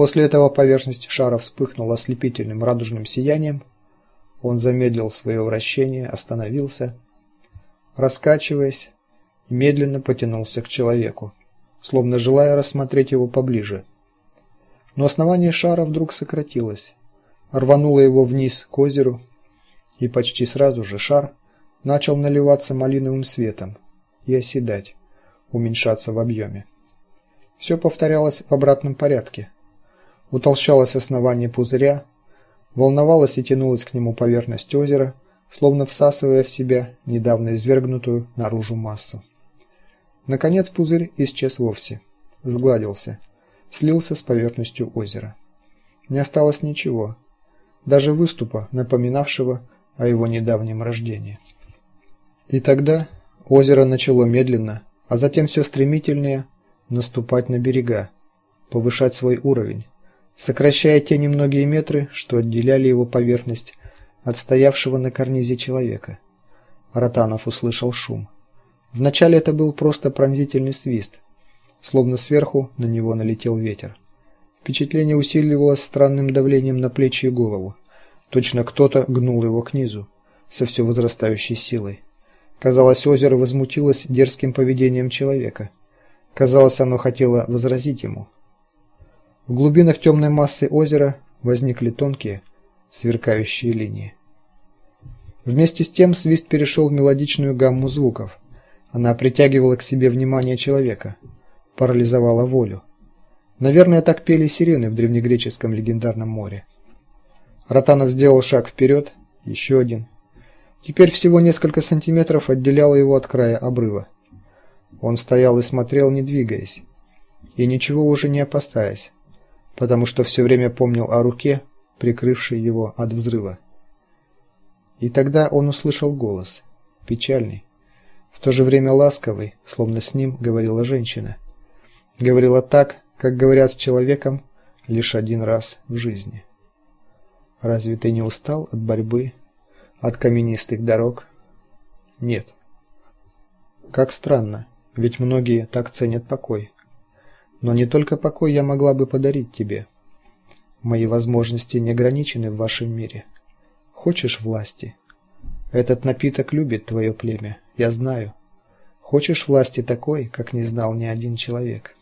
После этого поверхность шара вспыхнула ослепительным радужным сиянием. Он замедлил свое вращение, остановился, раскачиваясь, и медленно потянулся к человеку, словно желая рассмотреть его поближе. Но основание шара вдруг сократилось, рвануло его вниз к озеру, и почти сразу же шар начал наливаться малиновым светом и оседать, уменьшаться в объеме. Все повторялось в обратном порядке. Утолщалось основание пузыря, волновалась и тянулась к нему поверхность озера, словно всасывая в себя недавно извергнутую наружу массу. Наконец пузырь исчез вовсе, сгладился, слился с поверхностью озера. Не осталось ничего, даже выступа, напоминавшего о его недавнем рождении. И тогда озеро начало медленно, а затем все стремительнее наступать на берега, повышать свой уровень, сокращая те немногие метры, что отделяли его поверхность от стоявшего на карнизе человека. Ротанов услышал шум. Вначале это был просто пронзительный свист, словно сверху на него налетел ветер. Впечатление усиливалось странным давлением на плечи и голову. Точно кто-то гнул его к низу со все возрастающей силой. Казалось, озеро возмутилось дерзким поведением человека. Казалось, оно хотело возразить ему. В глубинах темной массы озера возникли тонкие, сверкающие линии. Вместе с тем свист перешел в мелодичную гамму звуков. Она притягивала к себе внимание человека, парализовала волю. Наверное, так пели сирены в древнегреческом легендарном море. Ротанов сделал шаг вперед, еще один. Теперь всего несколько сантиметров отделяло его от края обрыва. Он стоял и смотрел, не двигаясь, и ничего уже не опасаясь потому что все время помнил о руке, прикрывшей его от взрыва. И тогда он услышал голос, печальный, в то же время ласковый, словно с ним говорила женщина. Говорила так, как говорят с человеком лишь один раз в жизни. Разве ты не устал от борьбы, от каменистых дорог? Нет. Как странно, ведь многие так ценят покой. Но не только покой я могла бы подарить тебе. Мои возможности не ограничены в вашем мире. Хочешь власти? Этот напиток любит твое племя, я знаю. Хочешь власти такой, как не знал ни один человек?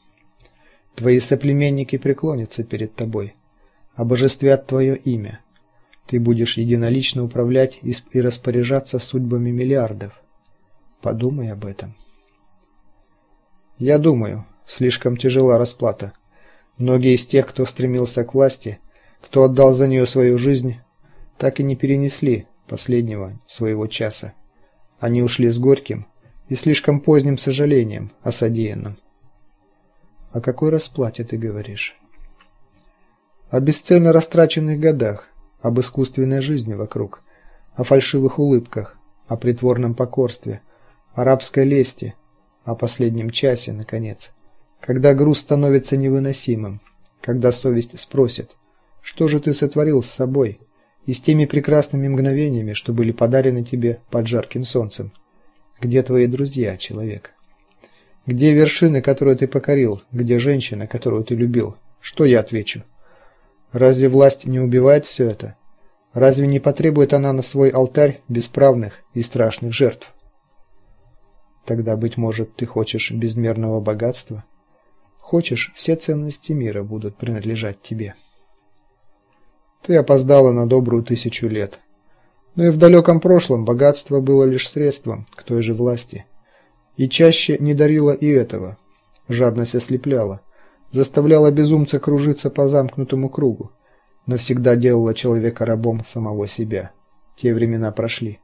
Твои соплеменники преклонятся перед тобой, обожествят твое имя. Ты будешь единолично управлять и распоряжаться судьбами миллиардов. Подумай об этом. Я думаю, Слишком тяжела расплата. Многие из тех, кто стремился к власти, кто отдал за нее свою жизнь, так и не перенесли последнего своего часа. Они ушли с горьким и слишком поздним сожалением о содеянном. О какой расплате ты говоришь? О бесцельно растраченных годах, об искусственной жизни вокруг, о фальшивых улыбках, о притворном покорстве, о рабской лести, о последнем часе наконец когда груз становится невыносимым, когда совесть спросит: "Что же ты сотворил с собой и с теми прекрасными мгновениями, что были подарены тебе под жарким солнцем? Где твои друзья, человек? Где вершины, которые ты покорил? Где женщина, которую ты любил?" Что я отвечу? Разве власть не убивает все это? Разве не потребует она на свой алтарь бесправных и страшных жертв? Тогда быть может, ты хочешь безмерного богатства? Хочешь, все ценности мира будут принадлежать тебе. Ты опоздала на добрую тысячу лет. Но и в далеком прошлом богатство было лишь средством к той же власти. И чаще не дарило и этого. Жадность ослепляла, заставляла безумца кружиться по замкнутому кругу, навсегда делала человека рабом самого себя. Те времена прошли.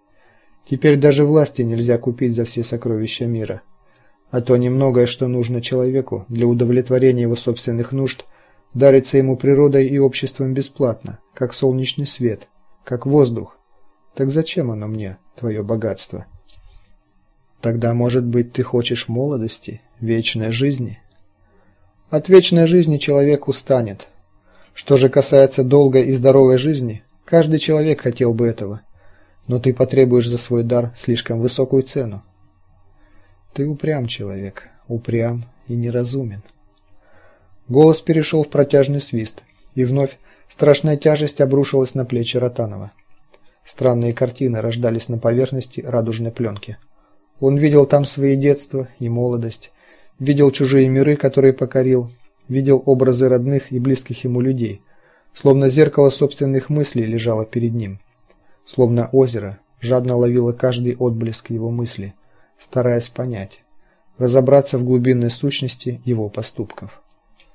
Теперь даже власти нельзя купить за все сокровища мира а то немногое, что нужно человеку для удовлетворения его собственных нужд, дарится ему природой и обществом бесплатно, как солнечный свет, как воздух. Так зачем оно мне, твое богатство? Тогда, может быть, ты хочешь молодости, вечной жизни? От вечной жизни человек устанет. Что же касается долгой и здоровой жизни, каждый человек хотел бы этого. Но ты потребуешь за свой дар слишком высокую цену. Ты упрям человек, упрям и неразумен. Голос перешел в протяжный свист, и вновь страшная тяжесть обрушилась на плечи Ротанова. Странные картины рождались на поверхности радужной пленки. Он видел там свои детство и молодость, видел чужие миры, которые покорил, видел образы родных и близких ему людей, словно зеркало собственных мыслей лежало перед ним, словно озеро жадно ловило каждый отблеск его мысли, стараясь понять, разобраться в глубинной сущности его поступков.